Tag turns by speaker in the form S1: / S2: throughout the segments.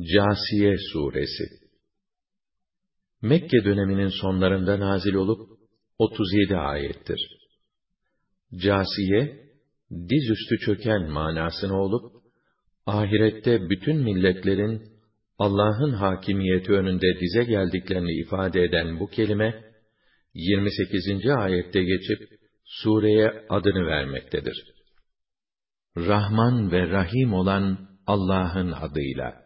S1: Câsiye suresi Mekke döneminin sonlarında nazil olup 37 ayettir. Câsiye dizüstü çöken manasına olup ahirette bütün milletlerin Allah'ın hakimiyeti önünde dize geldiklerini ifade eden bu kelime 28. ayette geçip sureye adını vermektedir. Rahman ve Rahim olan Allah'ın adıyla.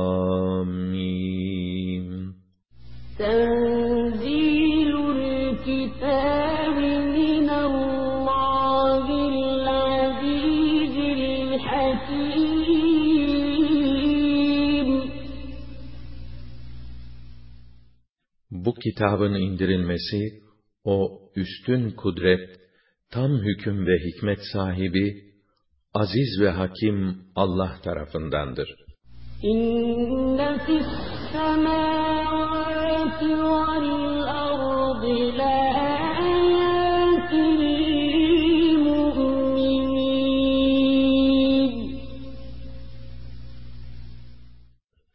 S1: kitabın indirilmesi, o üstün kudret, tam hüküm ve hikmet sahibi, aziz ve hakim Allah tarafındandır.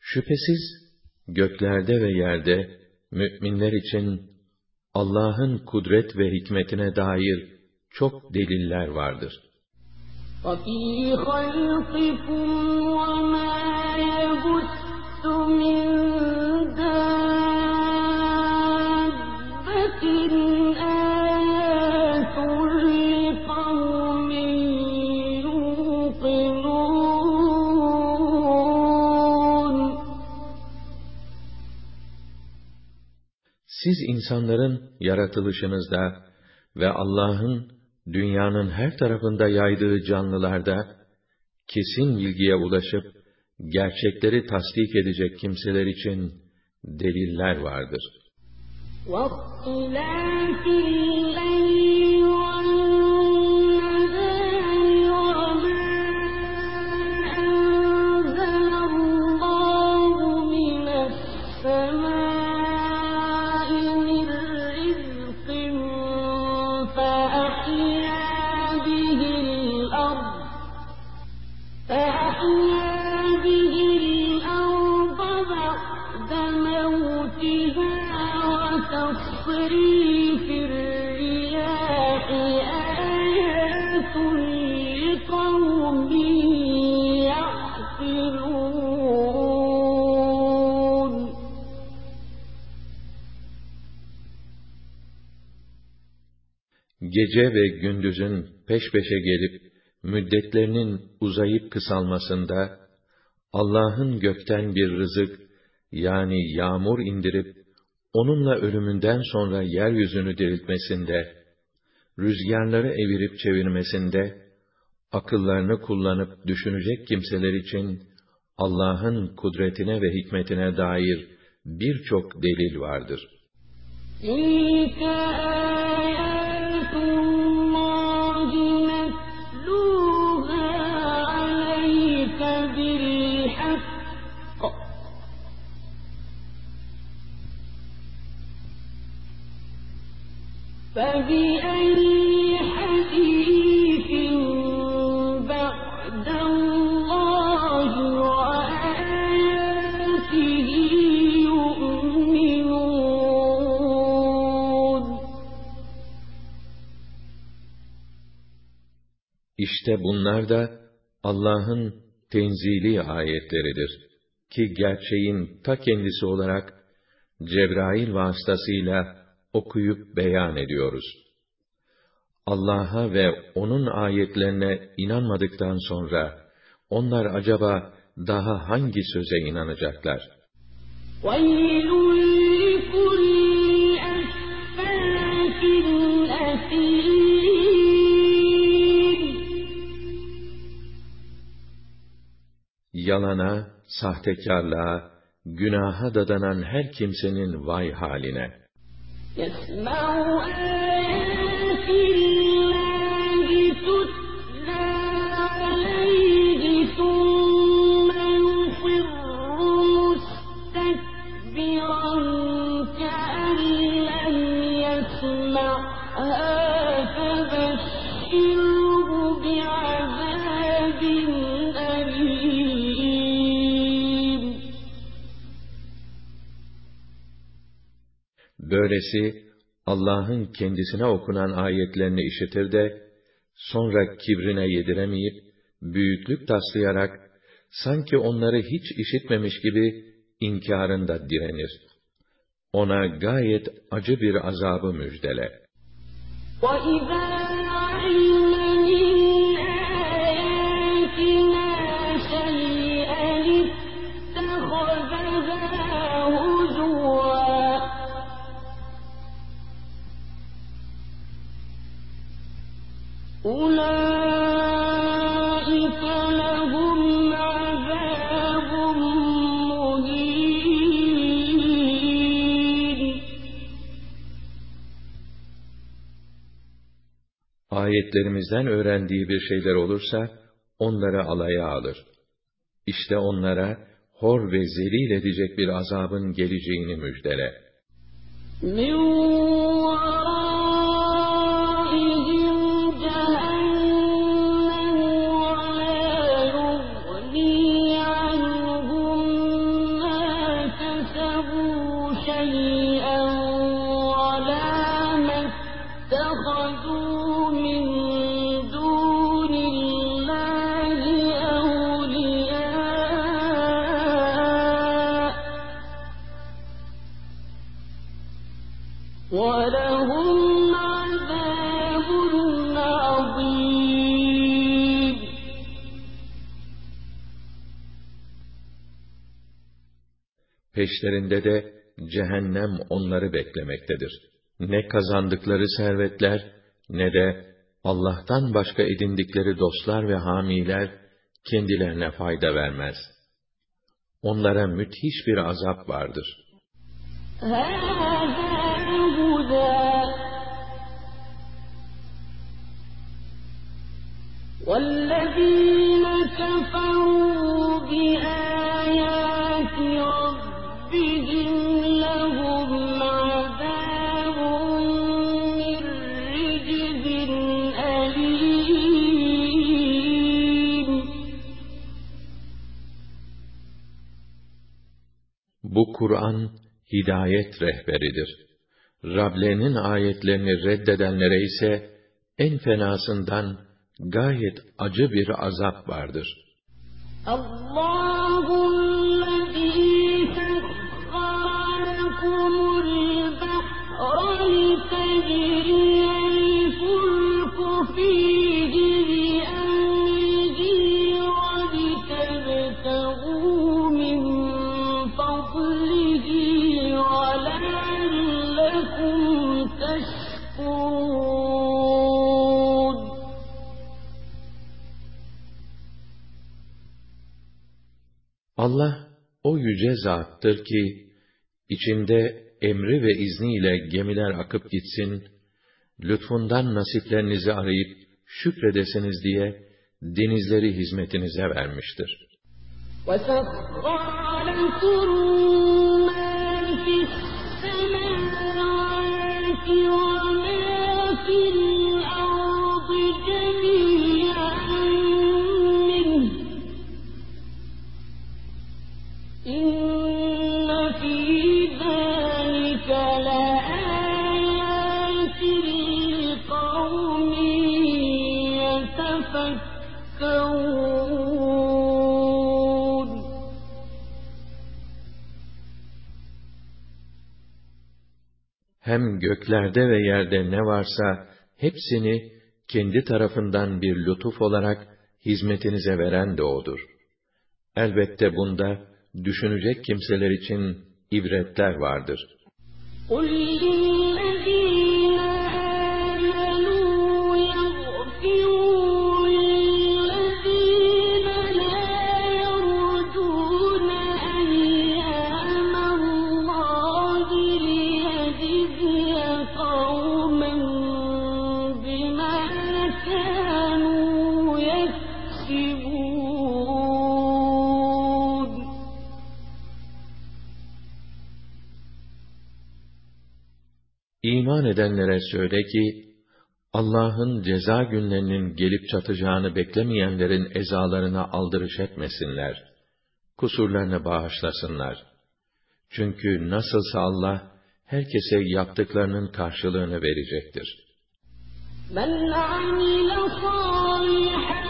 S1: Şüphesiz göklerde ve yerde müminler için Allah'ın kudret ve hikmetine dair çok deliller vardır.
S2: وفي خلقكم وما يبث من
S1: Siz insanların yaratılışınızda ve Allah'ın dünyanın her tarafında yaydığı canlılarda kesin bilgiye ulaşıp gerçekleri tasdik edecek kimseler için deliller vardır.
S2: واختلاف الليل
S1: gece ve gündüzün peş peşe gelip müddetlerinin uzayıp kısalmasında Allah'ın gökten bir rızık yani yağmur indirip onunla ölümünden sonra yeryüzünü diriltmesinde, rüzgarları evirip çevirmesinde, akıllarını kullanıp düşünecek kimseler için Allah'ın kudretine ve hikmetine dair birçok delil vardır.
S2: İlka فبأي حديث بعد الله وآياته يؤمنون
S1: İşte bunlar da Allah'ın tenzili ayetleridir ki gerçeğin ta kendisi olarak Cebrail vasıtasıyla okuyup beyan ediyoruz. Allah'a ve onun ayetlerine inanmadıktan sonra onlar acaba daha hangi söze inanacaklar? Yalana, sahtekarlığa, günaha dadanan her kimsenin vay haline!
S2: يسمع آيات
S1: Böylesi Allah'ın kendisine okunan ayetlerini işitir de sonra kibrine yediremeyip büyüklük taslayarak sanki onları hiç işitmemiş gibi inkarında direnir. Ona gayet acı bir azabı müjdele.
S2: وَإِذَا
S1: Ayetlerimizden öğrendiği bir şeyler olursa onları alaya alır. İşte onlara hor ve zelil edecek bir azabın geleceğini müjdele.
S2: مِّن شَيْئًا وَلَا مَا اتَّخَذُوا مِن دُونِ اللَّهِ أَوْلِيَاءَ وَلَهُمْ عَذَابٌ عَظِيمٌ.
S1: Peşlerinde de cehennem onları beklemektedir. Ne kazandıkları servetler ne de Allah'tan başka edindikleri dostlar ve hamiler kendilerine fayda vermez. Onlara müthiş bir azap vardır.
S2: هَٰذَا هُدًى وَالَّذِينَ كَفَرُوا بِآيَاتِ رَبِّهِمْ
S1: Kur'an hidayet rehberidir. Rablerinin ayetlerini reddedenlere ise en fenasından gayet acı bir azap vardır.
S2: الله الذي سخر لكم البحر لتجري الفلك فيه
S1: Allah o yüce zattır ki içinde emri ve izniyle gemiler akıp gitsin, lütfundan nasiplerinizi arayıp şükredesiniz diye denizleri hizmetinize vermiştir.
S2: وسخر
S1: Hem göklerde ve yerde ne varsa hepsini kendi tarafından bir lütuf olarak hizmetinize veren de O'dur. Elbette bunda düşünecek kimseler için ibretler vardır.
S2: قل
S1: iman edenlere söyle ki, Allah'ın ceza günlerinin gelip çatacağını beklemeyenlerin ezalarına aldırış etmesinler. Kusurlarını bağışlasınlar. Çünkü nasılsa Allah, herkese yaptıklarının karşılığını verecektir.
S2: من عمل صالحا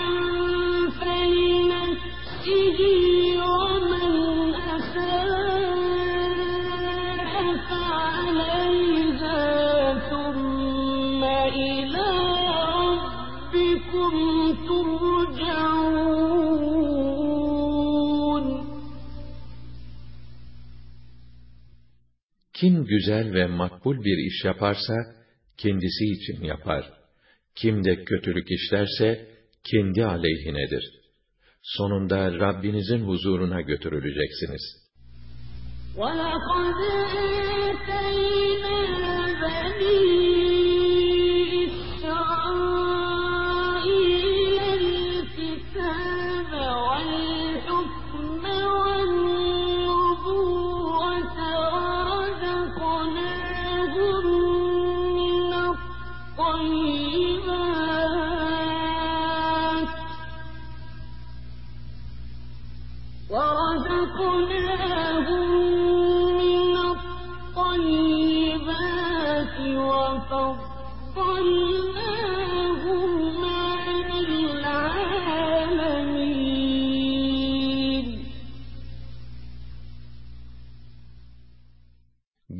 S2: فلنفسه
S1: Kim güzel ve makbul bir iş yaparsa, kendisi için yapar. Kim de kötülük işlerse, kendi aleyhinedir. Sonunda Rabbinizin huzuruna götürüleceksiniz.
S2: ولقد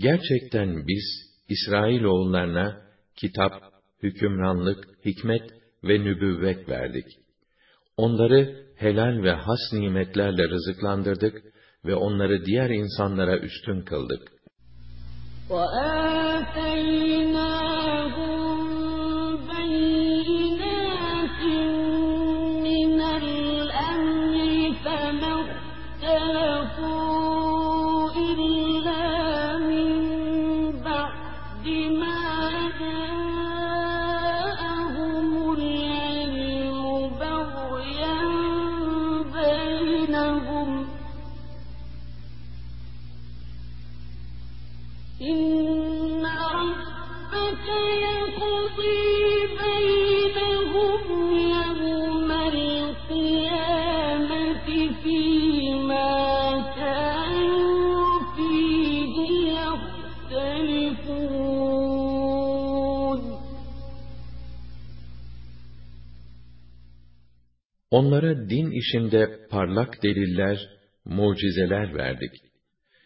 S1: Gerçekten biz, İsrailoğullarına kitap, hükümranlık, hikmet ve nübüvvet verdik. Onları helal ve has nimetlerle rızıklandırdık ve onları diğer insanlara üstün kıldık.
S2: وآتيناهم
S1: Onlara din işinde parlak deliller, mucizeler verdik.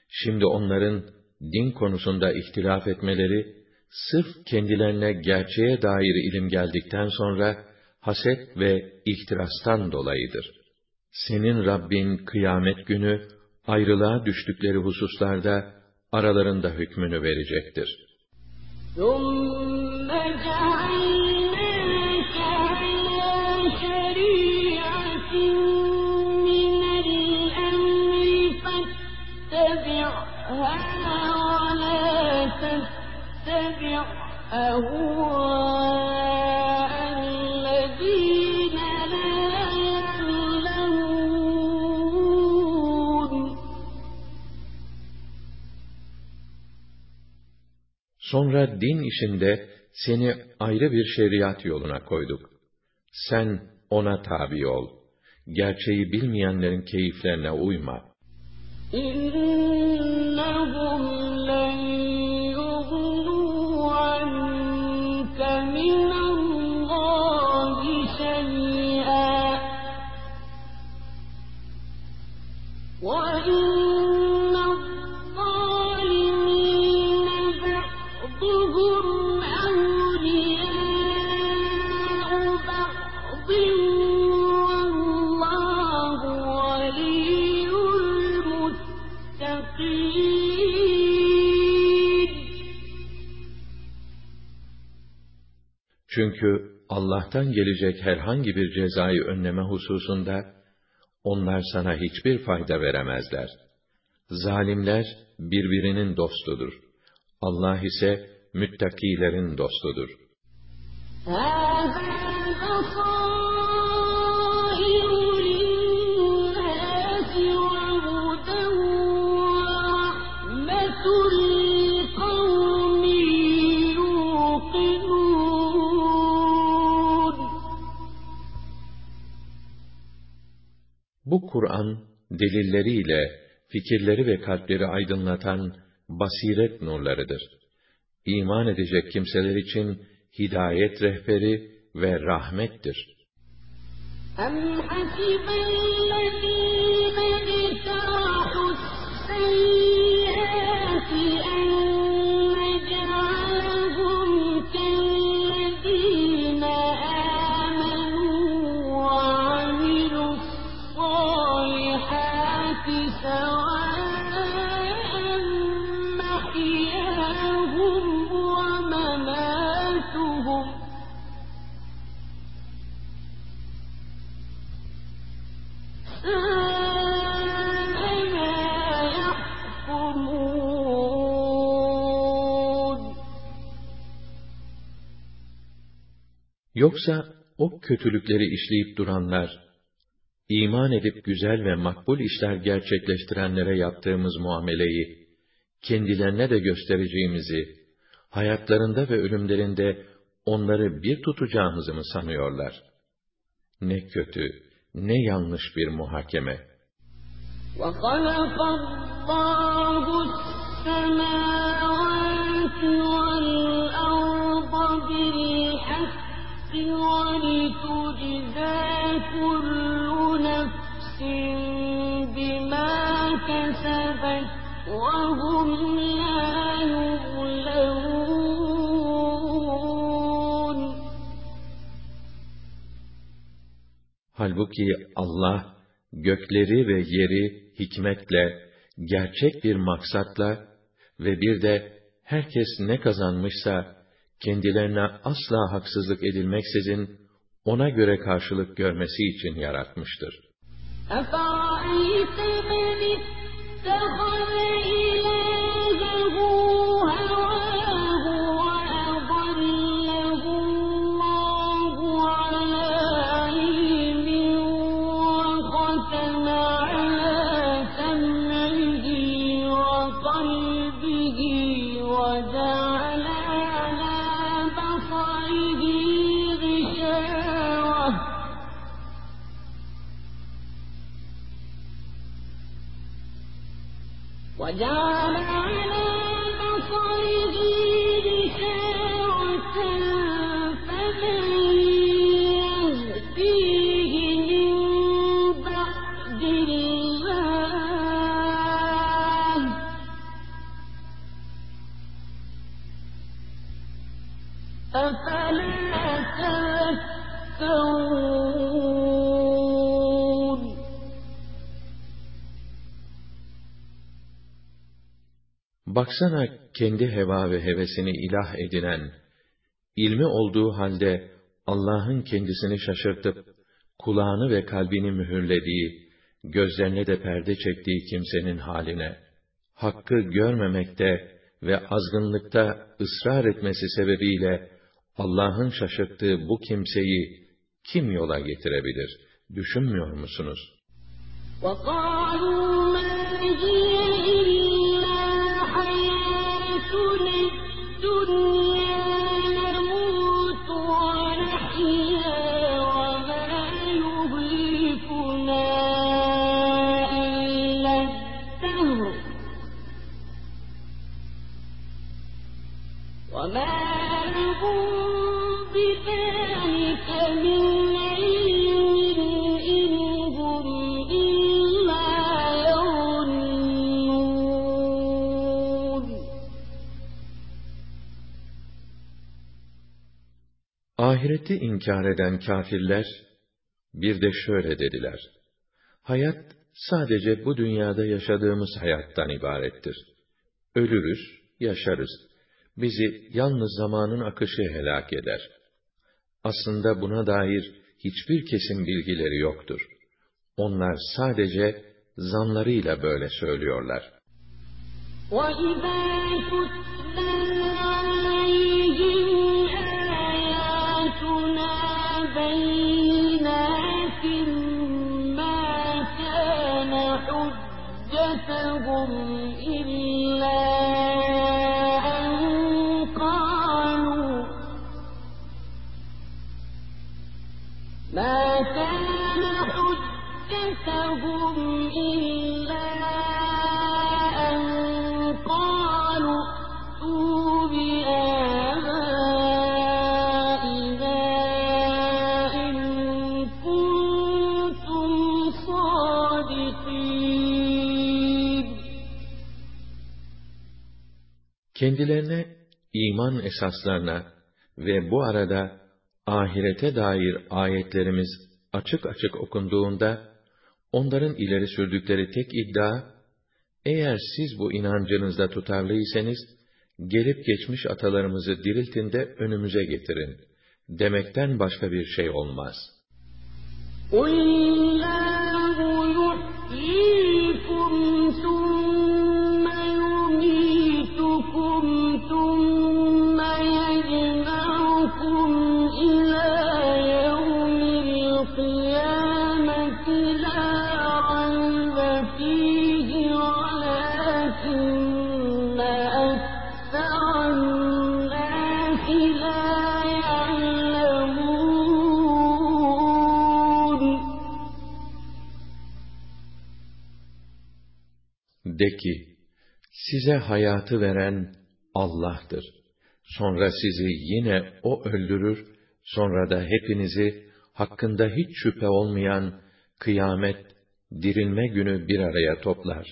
S1: Şimdi onların din konusunda ihtilaf etmeleri, sırf kendilerine gerçeğe dair ilim geldikten sonra, haset ve ihtirastan dolayıdır. Senin Rabbin kıyamet günü, ayrılığa düştükleri hususlarda, aralarında hükmünü verecektir.
S2: ثم
S1: Sonra din işinde seni ayrı bir şeriat yoluna koyduk. Sen ona tabi ol. Gerçeği bilmeyenlerin keyiflerine uyma.
S2: İnnehum
S1: Çünkü Allah'tan gelecek herhangi bir cezayı önleme hususunda onlar sana hiçbir fayda veremezler. Zalimler birbirinin dostudur. Allah ise müttakilerin dostudur. Bu Kur'an, delilleriyle, fikirleri ve kalpleri aydınlatan basiret nurlarıdır. İman edecek kimseler için hidayet rehberi ve rahmettir.
S2: أَمْ حَسِبَ
S1: Yoksa o kötülükleri işleyip duranlar, iman edip güzel ve makbul işler gerçekleştirenlere yaptığımız muameleyi, kendilerine de göstereceğimizi, hayatlarında ve ölümlerinde onları bir tutacağımızı mı sanıyorlar? Ne kötü, ne yanlış bir muhakeme.
S2: وَخَلَقَ اللَّهُ السَّمَاوَاتِ وَالْأَرْضَ
S1: Halbuki Allah, gökleri ve yeri hikmetle, gerçek bir maksatla ve bir de herkes ne kazanmışsa, kendilerine asla haksızlık edilmeksizin, ona göre karşılık görmesi için yaratmıştır. Baksana kendi heva ve hevesini ilah edinen, ilmi olduğu halde Allah'ın kendisini şaşırtıp, kulağını ve kalbini mühürlediği, gözlerine de perde çektiği kimsenin haline, hakkı görmemekte ve azgınlıkta ısrar etmesi sebebiyle Allah'ın şaşırttığı bu kimseyi kim yola getirebilir? Düşünmüyor musunuz?
S2: وَقَالُوا مَا هِيَ إِلَّا حَيَاتُنَا الدُّنْيَا نَمُوتُ وَنَحْيَا وَمَا
S1: Ahireti inkar eden kâfirler, bir de şöyle dediler. Hayat, sadece bu dünyada yaşadığımız hayattan ibarettir. Ölürüz, yaşarız. Bizi yalnız zamanın akışı helak eder. Aslında buna dair hiçbir kesin bilgileri yoktur. Onlar sadece zanlarıyla böyle söylüyorlar.
S2: وَإِذَا بَيِّنَاتٍ مَّا كَانَ حُجَّتَهُمْ إِلَّا
S1: Kendilerine iman esaslarına ve bu arada ahirete dair ayetlerimiz açık açık okunduğunda, onların ileri sürdükleri tek iddia, eğer siz bu inancınızda tutarlıysanız, gelip geçmiş atalarımızı diriltin de önümüze getirin, demekten başka bir şey olmaz.
S2: قُلِ
S1: De ki, size hayatı veren Allah'tır. Sonra sizi yine O öldürür, sonra da hepinizi hakkında hiç şüphe olmayan kıyamet, dirilme günü bir araya toplar.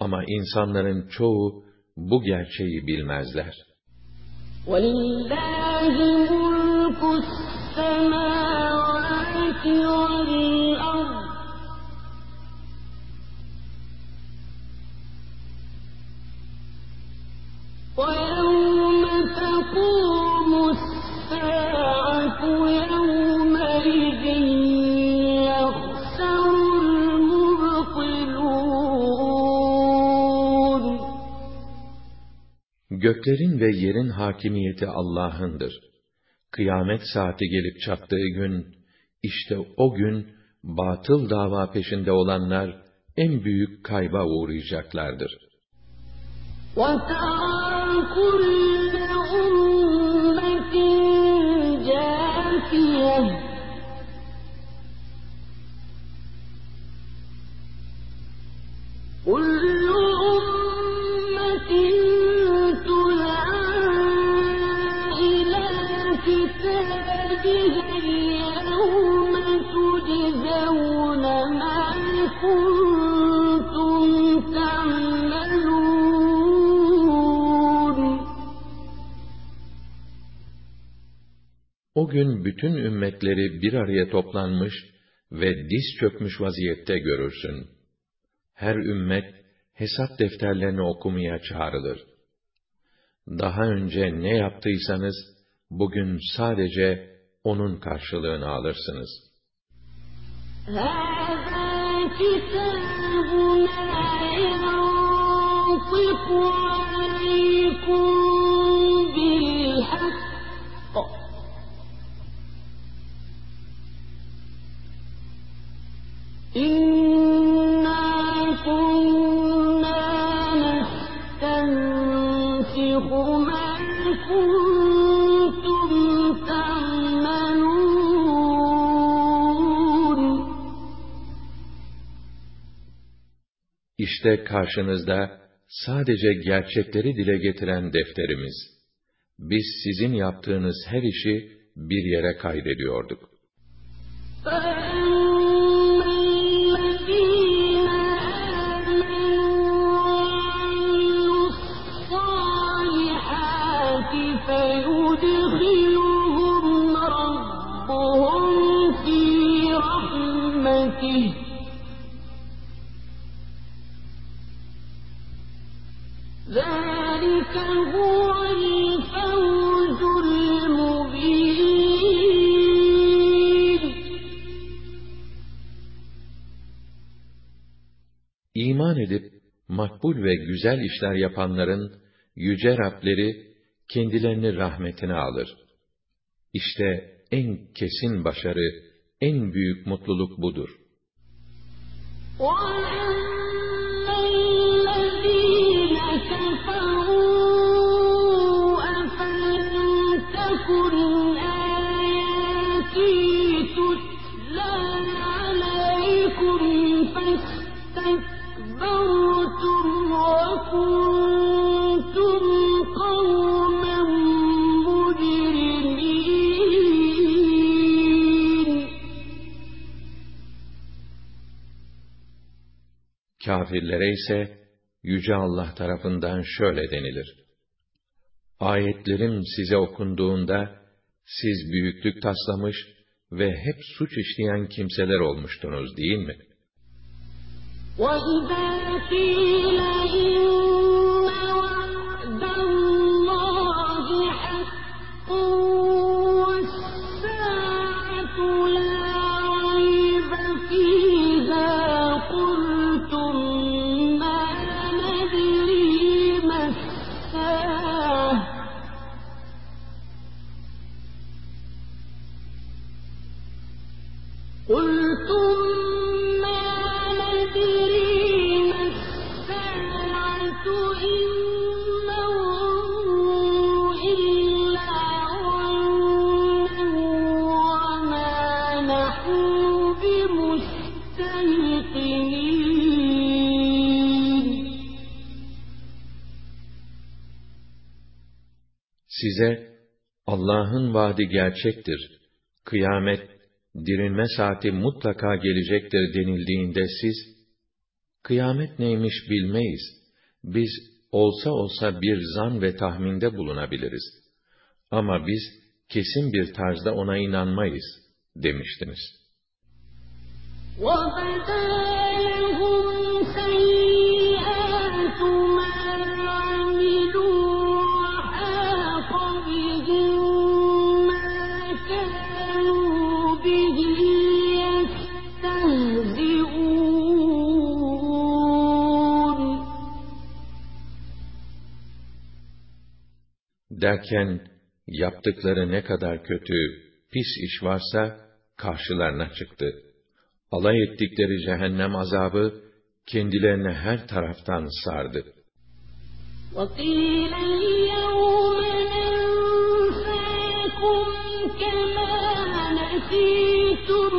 S1: Ama insanların çoğu bu gerçeği bilmezler.
S2: وَلِلَّهِ مُلْكُ السَّمَاوَاتِ وَالْأَرْضِ ۚ
S1: Göklerin ve yerin hakimiyeti Allah'ındır. Kıyamet saati gelip çattığı gün, işte o gün, batıl dava peşinde olanlar, en büyük kayba uğrayacaklardır.
S2: وَتَرَىٰ كُلَّ
S1: O gün bütün ümmetleri bir araya toplanmış ve diz çökmüş vaziyette görürsün. Her ümmet hesap defterlerini okumaya çağrılır. Daha önce ne yaptıysanız bugün sadece onun karşılığını alırsınız.
S2: هَٰذَا
S1: İşte karşınızda sadece gerçekleri dile getiren defterimiz. Biz sizin yaptığınız her işi bir yere kaydediyorduk. İman edip makbul ve güzel işler yapanların yüce Rableri kendilerini rahmetine alır. İşte en kesin başarı, en büyük mutluluk budur.
S2: وَأَمَّا
S1: Kafirlere ise Yüce Allah tarafından şöyle denilir. Ayetlerim size okunduğunda, siz büyüklük taslamış ve hep suç işleyen kimseler olmuştunuz değil mi?
S2: وَإِذَا قِيلَ إِنَّ وَعْدَ اللَّهِ حَقٌّ
S1: Size Allah'ın vaadi gerçektir. Kıyamet, dirilme saati mutlaka gelecektir denildiğinde siz, kıyamet neymiş bilmeyiz. Biz olsa olsa bir zan ve tahminde bulunabiliriz. Ama biz kesin bir tarzda ona inanmayız demiştiniz.
S2: وَبَدَا
S1: Derken yaptıkları ne kadar kötü, pis iş varsa karşılarına çıktı. Alay ettikleri cehennem azabı kendilerine her taraftan sardı.
S2: وَقِيلَ الْيَوْمَ نَنسَاكُمْ كَمَا نَسِيتُمْ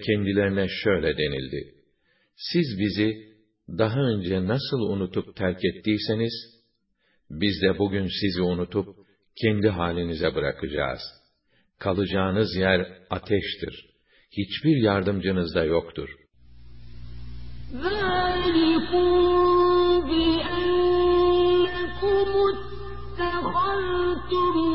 S1: kendilerine şöyle denildi. Siz bizi daha önce nasıl unutup terk ettiyseniz, biz de bugün sizi unutup kendi halinize bırakacağız. Kalacağınız yer ateştir. Hiçbir yardımcınız da yoktur.
S2: ذَٰلِكُم بِأَنَّكُمُ اتَّخَذْتُمْ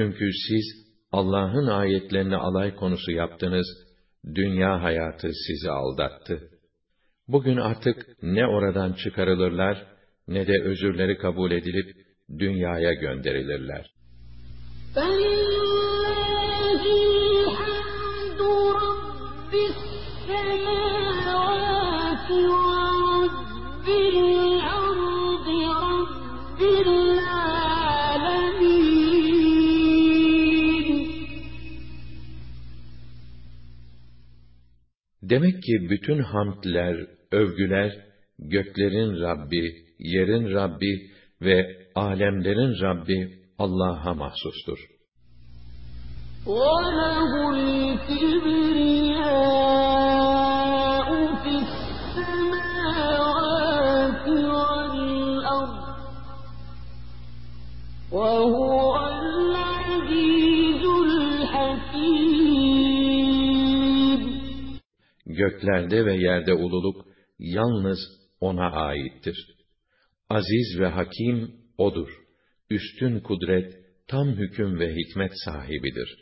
S1: Çünkü siz Allah'ın ayetlerini alay konusu yaptınız, dünya hayatı sizi aldattı. Bugün artık ne oradan çıkarılırlar, ne de özürleri kabul edilip dünyaya gönderilirler. Demek ki bütün hamdler, övgüler, göklerin Rabbi, yerin Rabbi ve alemlerin Rabbi Allah'a mahsustur.
S2: وَلَهُ الْكِبْرِيَاءُ فِي السَّمَاوَاتِ وَالْأَرْضِ وَهُوَ
S1: Göklerde ve yerde ululuk yalnız O'na aittir. Aziz ve hakim O'dur. Üstün kudret, tam hüküm ve hikmet sahibidir.